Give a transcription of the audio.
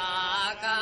大概。